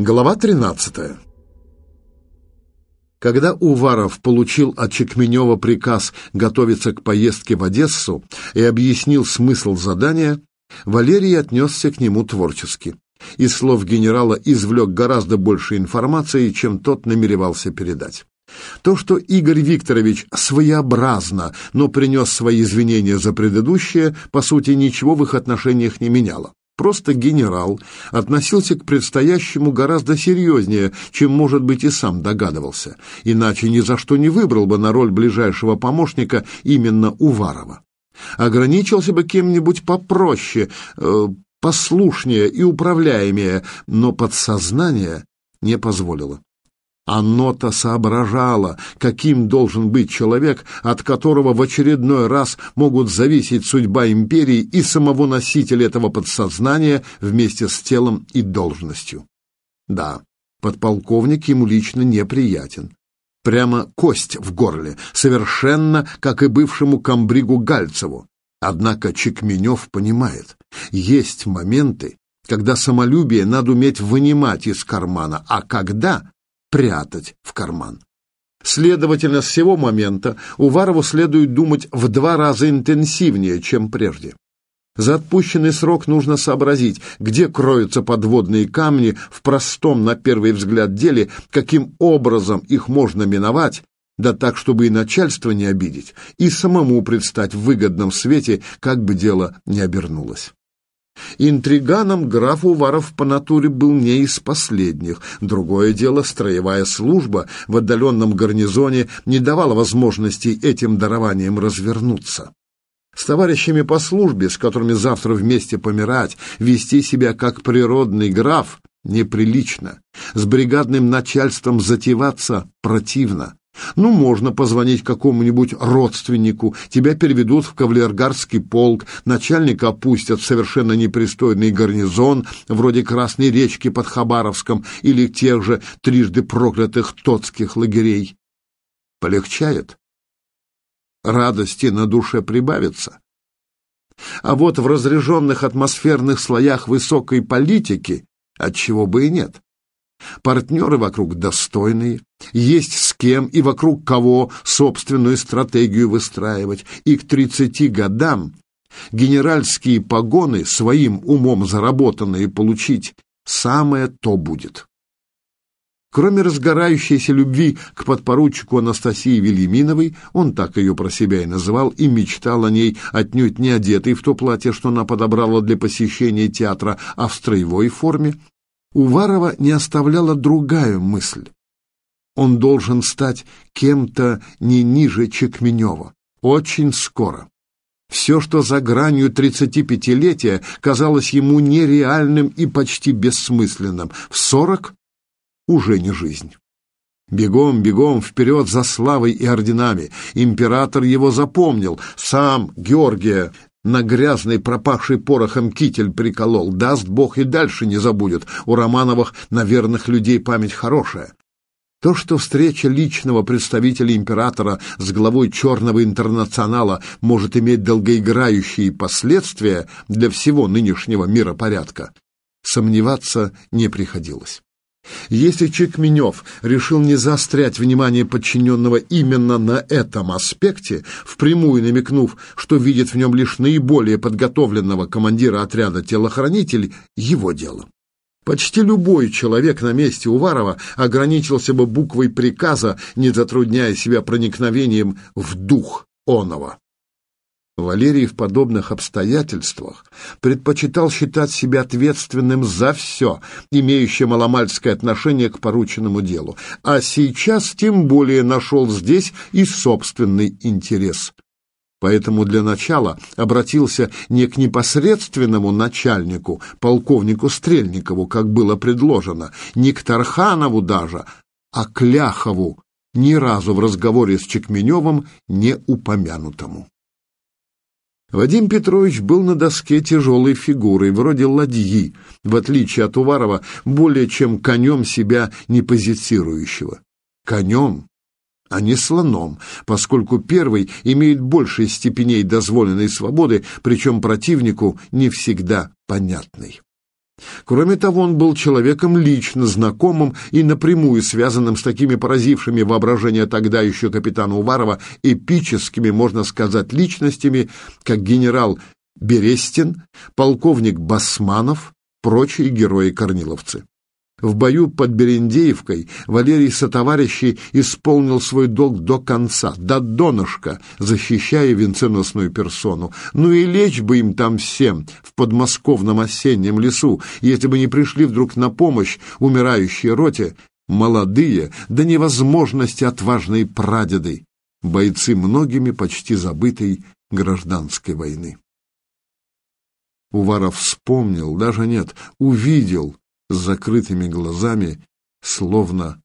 Глава 13. Когда Уваров получил от Чекменева приказ готовиться к поездке в Одессу и объяснил смысл задания, Валерий отнесся к нему творчески. Из слов генерала извлек гораздо больше информации, чем тот намеревался передать. То, что Игорь Викторович своеобразно, но принес свои извинения за предыдущее, по сути, ничего в их отношениях не меняло. Просто генерал относился к предстоящему гораздо серьезнее, чем, может быть, и сам догадывался, иначе ни за что не выбрал бы на роль ближайшего помощника именно Уварова. Ограничился бы кем-нибудь попроще, э, послушнее и управляемее, но подсознание не позволило. Оно-то соображало, каким должен быть человек, от которого в очередной раз могут зависеть судьба империи и самого носителя этого подсознания вместе с телом и должностью. Да, подполковник ему лично неприятен. Прямо кость в горле, совершенно как и бывшему комбригу Гальцеву. Однако Чекменев понимает, есть моменты, когда самолюбие надо уметь вынимать из кармана, а когда прятать в карман. Следовательно, с сего момента Уварову следует думать в два раза интенсивнее, чем прежде. За отпущенный срок нужно сообразить, где кроются подводные камни в простом, на первый взгляд, деле, каким образом их можно миновать, да так, чтобы и начальство не обидеть, и самому предстать в выгодном свете, как бы дело ни обернулось. Интриганом граф Уваров по натуре был не из последних. Другое дело, строевая служба в отдаленном гарнизоне не давала возможности этим дарованием развернуться. С товарищами по службе, с которыми завтра вместе помирать, вести себя как природный граф неприлично. С бригадным начальством затеваться противно. Ну, можно позвонить какому-нибудь родственнику, тебя переведут в кавалергардский полк, начальника опустят в совершенно непристойный гарнизон, вроде Красной речки под Хабаровском или тех же трижды проклятых тотских лагерей. Полегчает. Радости на душе прибавится. А вот в разряженных атмосферных слоях высокой политики отчего бы и нет. Партнеры вокруг достойные, есть с кем и вокруг кого собственную стратегию выстраивать, и к 30 годам генеральские погоны своим умом заработанные получить самое то будет. Кроме разгорающейся любви к подпоручику Анастасии Велиминовой, он так ее про себя и называл, и мечтал о ней, отнюдь не одетой в то платье, что она подобрала для посещения театра, а в строевой форме, Уварова не оставляла другая мысль. Он должен стать кем-то не ниже Чекменева. Очень скоро. Все, что за гранью 35-летия, казалось ему нереальным и почти бессмысленным. В 40 уже не жизнь. Бегом, бегом, вперед за славой и орденами. Император его запомнил. Сам Георгия на грязный, пропахший порохом китель приколол. Даст Бог и дальше не забудет. У Романовых на верных людей память хорошая. То, что встреча личного представителя императора с главой Черного интернационала может иметь долгоиграющие последствия для всего нынешнего миропорядка, сомневаться не приходилось. Если Чекменев решил не заострять внимание подчиненного именно на этом аспекте, впрямую намекнув, что видит в нем лишь наиболее подготовленного командира отряда телохранителей, его дело. Почти любой человек на месте Уварова ограничился бы буквой приказа, не затрудняя себя проникновением в дух оного. Валерий в подобных обстоятельствах предпочитал считать себя ответственным за все, имеющее маломальское отношение к порученному делу, а сейчас тем более нашел здесь и собственный интерес. Поэтому для начала обратился не к непосредственному начальнику, полковнику Стрельникову, как было предложено, не к Тарханову даже, а к Ляхову, ни разу в разговоре с Чекменевым не упомянутому. Вадим Петрович был на доске тяжелой фигурой, вроде ладьи, в отличие от Уварова, более чем конем себя не позицирующего. Конем, а не слоном, поскольку первый имеет больше степеней дозволенной свободы, причем противнику не всегда понятной. Кроме того, он был человеком лично знакомым и напрямую связанным с такими поразившими воображение тогда еще капитана Уварова эпическими, можно сказать, личностями, как генерал Берестин, полковник Басманов, прочие герои-корниловцы. В бою под Берендеевкой Валерий сотоварищей исполнил свой долг до конца, до донышка, защищая венценосную персону. Ну и лечь бы им там всем в подмосковном осеннем лесу, если бы не пришли вдруг на помощь умирающей роте молодые, до невозможности отважные прадеды, бойцы многими почти забытой гражданской войны. Уваров вспомнил, даже нет, увидел с закрытыми глазами, словно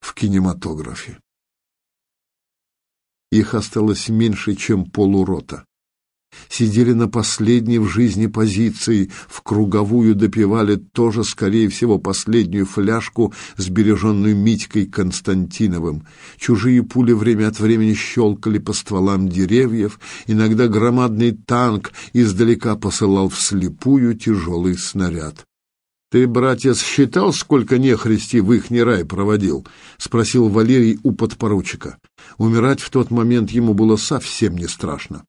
в кинематографе. Их осталось меньше, чем полурота. Сидели на последней в жизни позиции, в круговую допивали тоже, скорее всего, последнюю фляжку, сбереженную Митькой Константиновым. Чужие пули время от времени щелкали по стволам деревьев, иногда громадный танк издалека посылал вслепую тяжелый снаряд. «Ты, братец, считал, сколько нехристи в ихний рай проводил?» — спросил Валерий у подпоручика. Умирать в тот момент ему было совсем не страшно.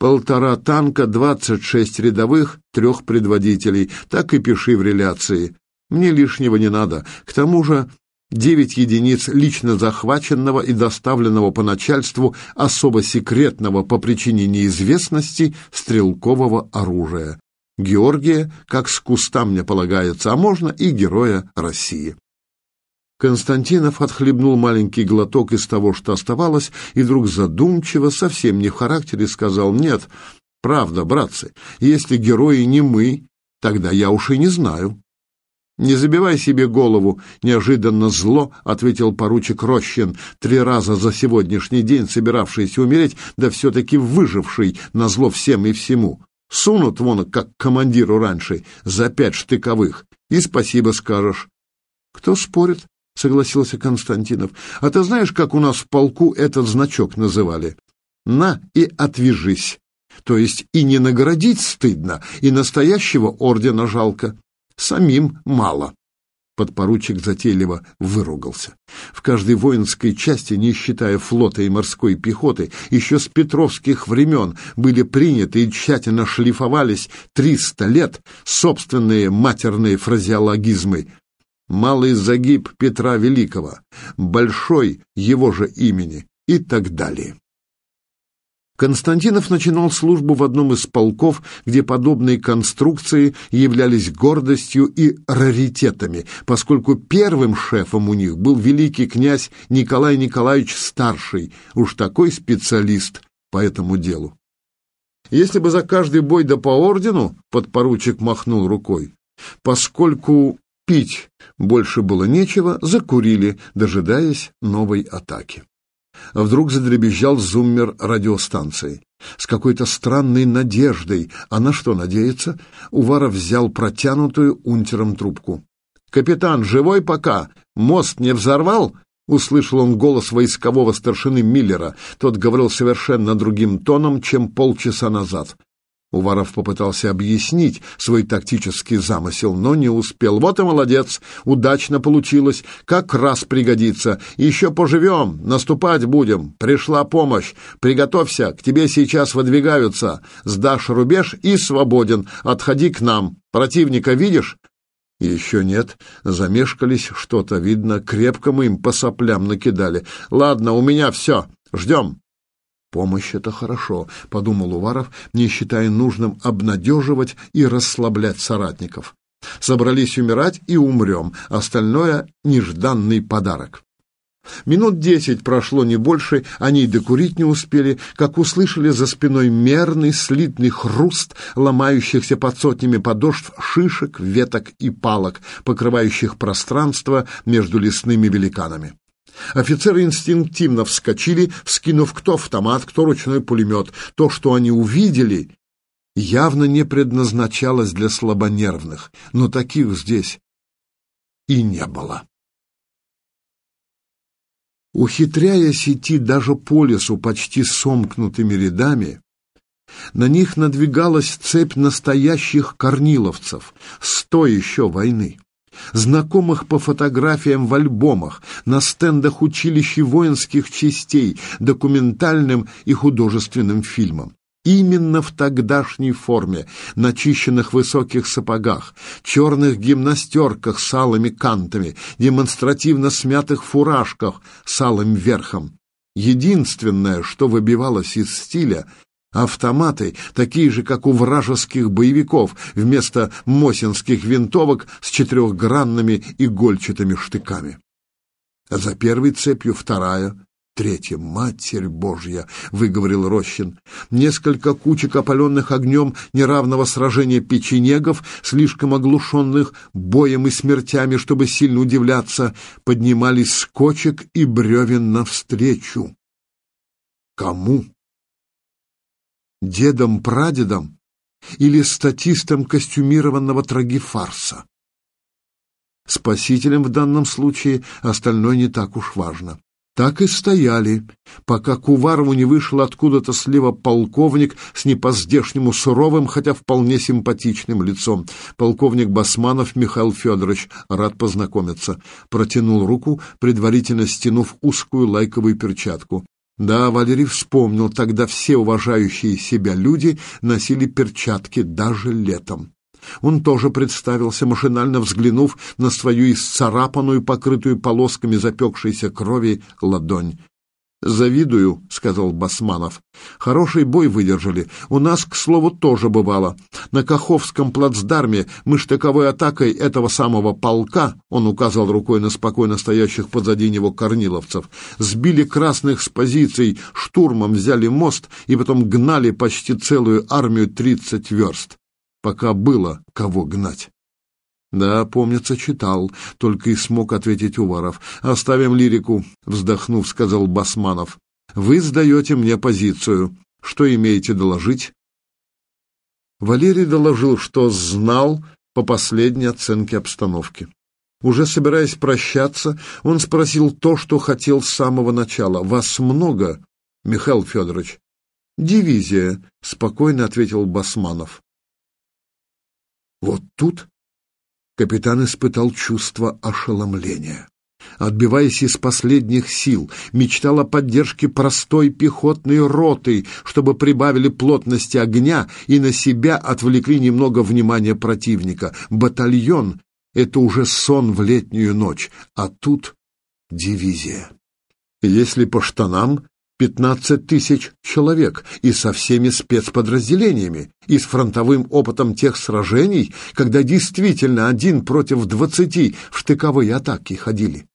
«Полтора танка, двадцать шесть рядовых, трех предводителей. Так и пиши в реляции. Мне лишнего не надо. К тому же девять единиц лично захваченного и доставленного по начальству особо секретного по причине неизвестности стрелкового оружия. Георгия, как с куста мне полагается, а можно и героя России. Константинов отхлебнул маленький глоток из того, что оставалось, и вдруг задумчиво, совсем не в характере, сказал «Нет, правда, братцы, если герои не мы, тогда я уж и не знаю». «Не забивай себе голову», — неожиданно зло ответил поручик Рощин, три раза за сегодняшний день собиравшийся умереть, да все-таки выживший на зло всем и всему. Сунут вон, как командиру раньше, за пять штыковых, и спасибо скажешь. Кто спорит? согласился Константинов. А ты знаешь, как у нас в полку этот значок называли? На и отвяжись. То есть и не наградить стыдно, и настоящего ордена жалко. Самим мало. Подпоручик затейливо выругался. В каждой воинской части, не считая флота и морской пехоты, еще с петровских времен были приняты и тщательно шлифовались триста лет собственные матерные фразеологизмы. Малый загиб Петра Великого, большой его же имени и так далее. Константинов начинал службу в одном из полков, где подобные конструкции являлись гордостью и раритетами, поскольку первым шефом у них был великий князь Николай Николаевич Старший, уж такой специалист по этому делу. Если бы за каждый бой да по ордену, подпоручик махнул рукой, поскольку пить больше было нечего, закурили, дожидаясь новой атаки. Вдруг задребезжал зуммер радиостанции. С какой-то странной надеждой, а на что надеяться, Уваров взял протянутую унтером трубку. «Капитан, живой пока? Мост не взорвал?» Услышал он голос войскового старшины Миллера. Тот говорил совершенно другим тоном, чем полчаса назад. Уваров попытался объяснить свой тактический замысел, но не успел. Вот и молодец, удачно получилось, как раз пригодится. Еще поживем, наступать будем. Пришла помощь. Приготовься, к тебе сейчас выдвигаются. Сдашь рубеж и свободен. Отходи к нам. Противника видишь? Еще нет. Замешкались что-то, видно, крепко мы им по соплям накидали. Ладно, у меня все. Ждем. «Помощь — это хорошо», — подумал Уваров, не считая нужным обнадеживать и расслаблять соратников. «Собрались умирать и умрем, остальное — нежданный подарок». Минут десять прошло не больше, они и докурить не успели, как услышали за спиной мерный слитный хруст ломающихся под сотнями подошв шишек, веток и палок, покрывающих пространство между лесными великанами. Офицеры инстинктивно вскочили, вскинув кто автомат, кто ручной пулемет. То, что они увидели, явно не предназначалось для слабонервных, но таких здесь и не было. Ухитряясь идти даже по лесу почти сомкнутыми рядами, На них надвигалась цепь настоящих корниловцев с той еще войны знакомых по фотографиям в альбомах, на стендах училищ и воинских частей, документальным и художественным фильмам. Именно в тогдашней форме, начищенных высоких сапогах, черных гимнастерках с алыми кантами, демонстративно смятых фуражках с алым верхом. Единственное, что выбивалось из стиля, Автоматы, такие же, как у вражеских боевиков, вместо мосинских винтовок с четырехгранными игольчатыми штыками. А за первой цепью вторая, третья. «Матерь Божья!» — выговорил Рощин. Несколько кучек, опаленных огнем неравного сражения печенегов, слишком оглушенных боем и смертями, чтобы сильно удивляться, поднимались с кочек и бревен навстречу. Кому? Дедом-прадедом или статистом костюмированного трагифарса. Спасителем в данном случае остальное не так уж важно. Так и стояли, пока к Уварову не вышел откуда-то слева полковник с непоздешнему суровым, хотя вполне симпатичным лицом. Полковник Басманов Михаил Федорович, рад познакомиться. Протянул руку, предварительно стянув узкую лайковую перчатку. Да, Валерий вспомнил, тогда все уважающие себя люди носили перчатки даже летом. Он тоже представился, машинально взглянув на свою исцарапанную, покрытую полосками запекшейся крови ладонь. «Завидую», — сказал Басманов. «Хороший бой выдержали. У нас, к слову, тоже бывало. На Каховском плацдарме мы штыковой атакой этого самого полка, он указал рукой на спокойно стоящих позади него корниловцев, сбили красных с позиций, штурмом взяли мост и потом гнали почти целую армию тридцать верст. Пока было кого гнать». «Да, помнится, читал», — только и смог ответить Уваров. «Оставим лирику», — вздохнув, сказал Басманов. «Вы сдаете мне позицию. Что имеете доложить?» Валерий доложил, что знал по последней оценке обстановки. Уже собираясь прощаться, он спросил то, что хотел с самого начала. «Вас много, Михаил Федорович?» «Дивизия», — спокойно ответил Басманов. Вот тут капитан испытал чувство ошеломления. Отбиваясь из последних сил, мечтал о поддержке простой пехотной роты, чтобы прибавили плотности огня и на себя отвлекли немного внимания противника. Батальон — это уже сон в летнюю ночь, а тут дивизия. Если по штанам, Пятнадцать тысяч человек и со всеми спецподразделениями, и с фронтовым опытом тех сражений, когда действительно один против двадцати в штыковые атаки ходили.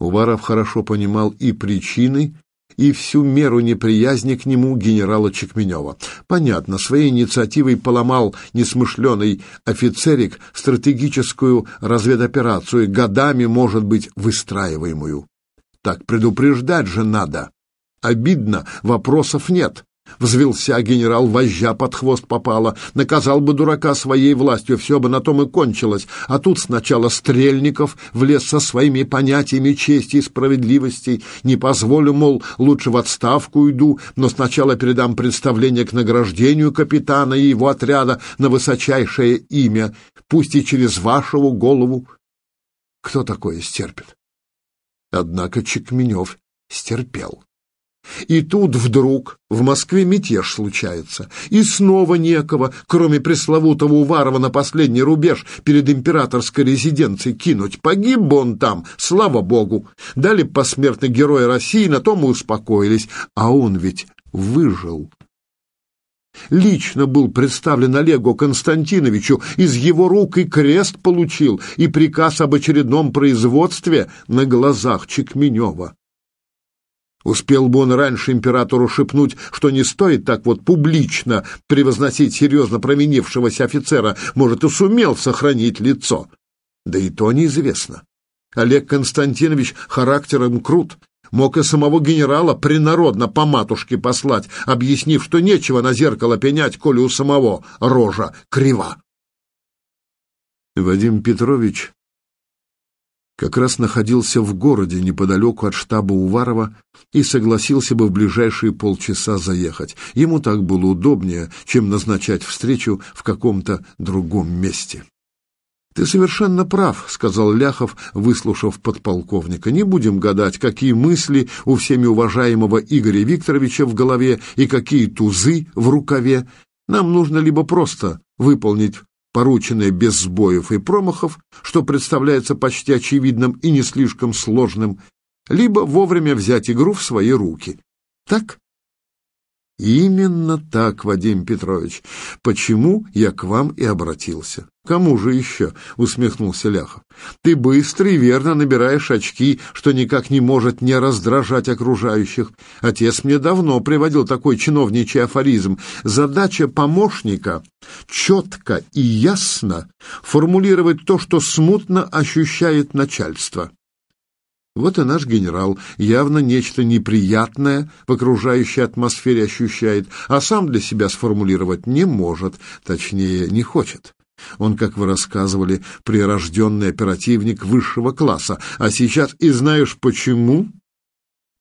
Уваров хорошо понимал и причины, и всю меру неприязни к нему генерала Чекменева. Понятно, своей инициативой поломал несмышленый офицерик стратегическую разведоперацию, годами, может быть, выстраиваемую. Так предупреждать же надо. Обидно, вопросов нет. Взвелся генерал, вожжа под хвост попала. Наказал бы дурака своей властью, все бы на том и кончилось. А тут сначала Стрельников влез со своими понятиями чести и справедливости. Не позволю, мол, лучше в отставку уйду, но сначала передам представление к награждению капитана и его отряда на высочайшее имя, пусть и через вашу голову. Кто такое стерпит? Однако Чекменев стерпел. И тут вдруг в Москве мятеж случается, и снова некого, кроме пресловутого Уварова на последний рубеж перед императорской резиденцией кинуть. Погиб бы он там, слава богу. Дали посмертно героя России, на том и успокоились. А он ведь выжил лично был представлен Олегу Константиновичу, из его рук и крест получил, и приказ об очередном производстве на глазах Чекменева. Успел бы он раньше императору шепнуть, что не стоит так вот публично превозносить серьезно променившегося офицера, может, и сумел сохранить лицо. Да и то неизвестно. Олег Константинович характером крут, Мог и самого генерала принародно по матушке послать, объяснив, что нечего на зеркало пенять, коли у самого рожа крива. Вадим Петрович как раз находился в городе неподалеку от штаба Уварова и согласился бы в ближайшие полчаса заехать. Ему так было удобнее, чем назначать встречу в каком-то другом месте. «Ты совершенно прав», — сказал Ляхов, выслушав подполковника. «Не будем гадать, какие мысли у всеми уважаемого Игоря Викторовича в голове и какие тузы в рукаве. Нам нужно либо просто выполнить порученное без сбоев и промахов, что представляется почти очевидным и не слишком сложным, либо вовремя взять игру в свои руки. Так? Именно так, Вадим Петрович. Почему я к вам и обратился? Кому же еще? Усмехнулся Ляхов. Ты быстро и верно набираешь очки, что никак не может не раздражать окружающих. Отец мне давно приводил такой чиновничий афоризм. Задача помощника четко и ясно формулировать то, что смутно ощущает начальство. Вот и наш генерал явно нечто неприятное в окружающей атмосфере ощущает, а сам для себя сформулировать не может, точнее, не хочет. Он, как вы рассказывали, прирожденный оперативник высшего класса, а сейчас и знаешь почему?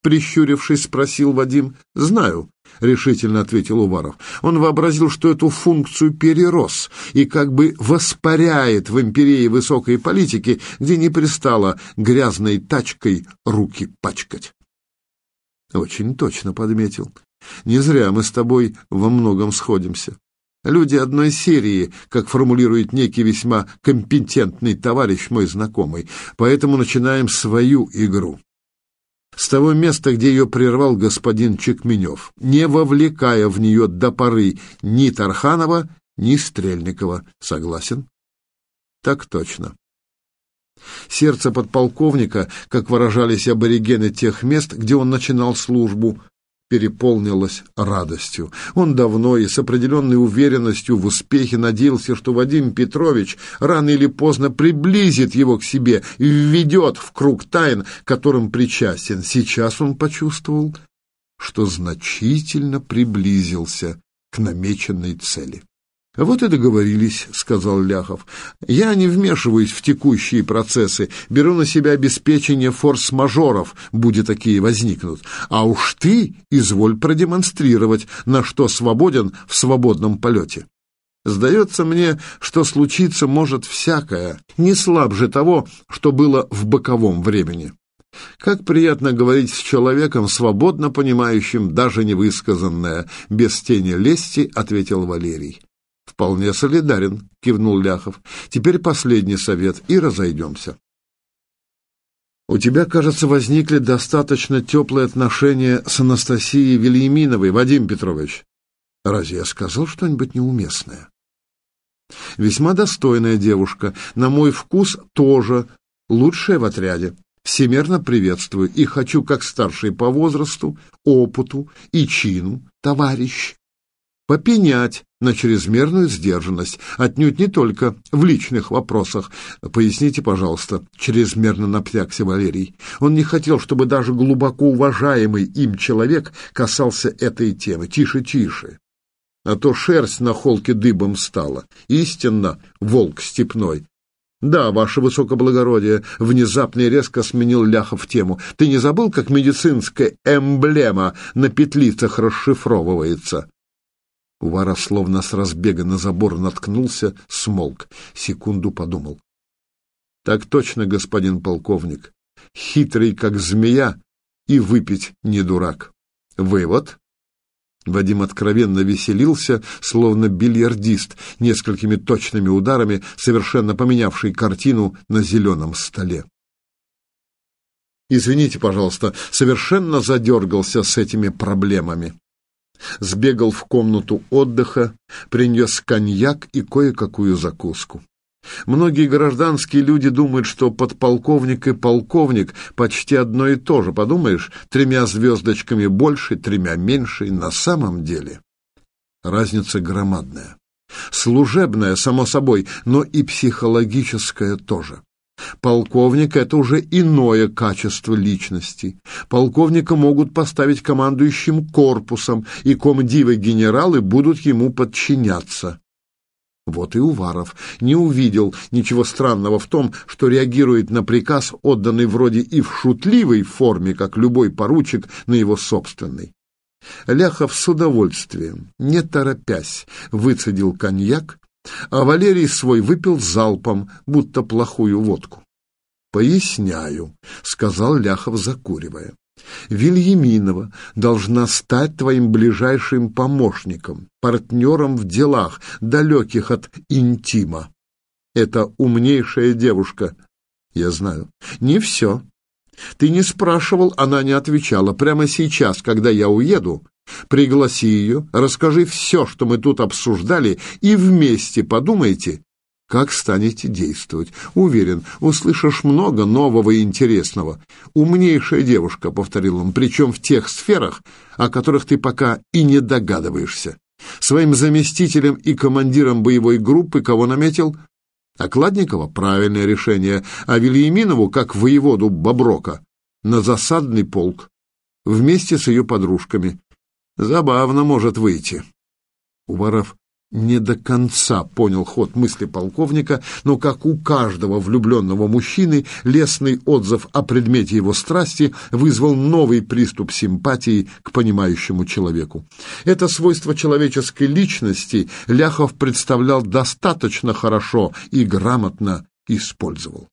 Прищурившись, спросил Вадим. «Знаю», — решительно ответил Уваров. Он вообразил, что эту функцию перерос и как бы воспаряет в империи высокой политики, где не пристало грязной тачкой руки пачкать. Очень точно подметил. Не зря мы с тобой во многом сходимся. Люди одной серии, как формулирует некий весьма компетентный товарищ мой знакомый, поэтому начинаем свою игру с того места, где ее прервал господин Чекменев, не вовлекая в нее до поры ни Тарханова, ни Стрельникова. Согласен? Так точно. Сердце подполковника, как выражались аборигены тех мест, где он начинал службу, переполнилось радостью. Он давно и с определенной уверенностью в успехе надеялся, что Вадим Петрович рано или поздно приблизит его к себе и введет в круг тайн, которым причастен. Сейчас он почувствовал, что значительно приблизился к намеченной цели. «Вот и договорились», — сказал Ляхов. «Я не вмешиваюсь в текущие процессы, беру на себя обеспечение форс-мажоров, будет такие возникнут. А уж ты изволь продемонстрировать, на что свободен в свободном полете». Сдается мне, что случиться может всякое, не слабже того, что было в боковом времени. Как приятно говорить с человеком, свободно понимающим даже невысказанное, без тени лести, ответил Валерий. «Вполне солидарен», — кивнул Ляхов. «Теперь последний совет, и разойдемся». «У тебя, кажется, возникли достаточно теплые отношения с Анастасией Вильяминовой, Вадим Петрович. Разве я сказал что-нибудь неуместное?» «Весьма достойная девушка, на мой вкус тоже лучшая в отряде. Всемерно приветствую и хочу, как старший по возрасту, опыту и чину, товарищ, попенять на чрезмерную сдержанность, отнюдь не только в личных вопросах. Поясните, пожалуйста, чрезмерно напрягся Валерий. Он не хотел, чтобы даже глубоко уважаемый им человек касался этой темы. Тише, тише. А то шерсть на холке дыбом стала. Истинно, волк степной. «Да, ваше высокоблагородие», — внезапно и резко сменил Ляхов тему. «Ты не забыл, как медицинская эмблема на петлицах расшифровывается?» Увара словно с разбега на забор наткнулся, смолк. Секунду подумал. Так точно, господин полковник. Хитрый, как змея, и выпить не дурак. Вывод? Вадим откровенно веселился, словно бильярдист, несколькими точными ударами, совершенно поменявший картину на зеленом столе. Извините, пожалуйста, совершенно задергался с этими проблемами сбегал в комнату отдыха, принес коньяк и кое-какую закуску. Многие гражданские люди думают, что подполковник и полковник почти одно и то же. Подумаешь, тремя звездочками больше, тремя меньше. На самом деле разница громадная. Служебная, само собой, но и психологическая тоже. Полковник — это уже иное качество личности. Полковника могут поставить командующим корпусом, и комдивы-генералы будут ему подчиняться. Вот и Уваров не увидел ничего странного в том, что реагирует на приказ, отданный вроде и в шутливой форме, как любой поручик на его собственный. Ляхов с удовольствием, не торопясь, выцедил коньяк, а Валерий свой выпил залпом, будто плохую водку. «Поясняю», — сказал Ляхов, закуривая. Вильяминова должна стать твоим ближайшим помощником, партнером в делах, далеких от интима. Это умнейшая девушка. Я знаю. Не все. Ты не спрашивал, она не отвечала. Прямо сейчас, когда я уеду, пригласи ее, расскажи все, что мы тут обсуждали, и вместе подумайте, как станете действовать. Уверен, услышишь много нового и интересного. Умнейшая девушка, — повторил он, — причем в тех сферах, о которых ты пока и не догадываешься. Своим заместителем и командиром боевой группы кого наметил? Окладникова — правильное решение, а Вильяминову, как воеводу Боброка, на засадный полк, вместе с ее подружками. Забавно может выйти. Уваров не до конца понял ход мысли полковника, но, как у каждого влюбленного мужчины, лестный отзыв о предмете его страсти вызвал новый приступ симпатии к понимающему человеку. Это свойство человеческой личности Ляхов представлял достаточно хорошо и грамотно использовал.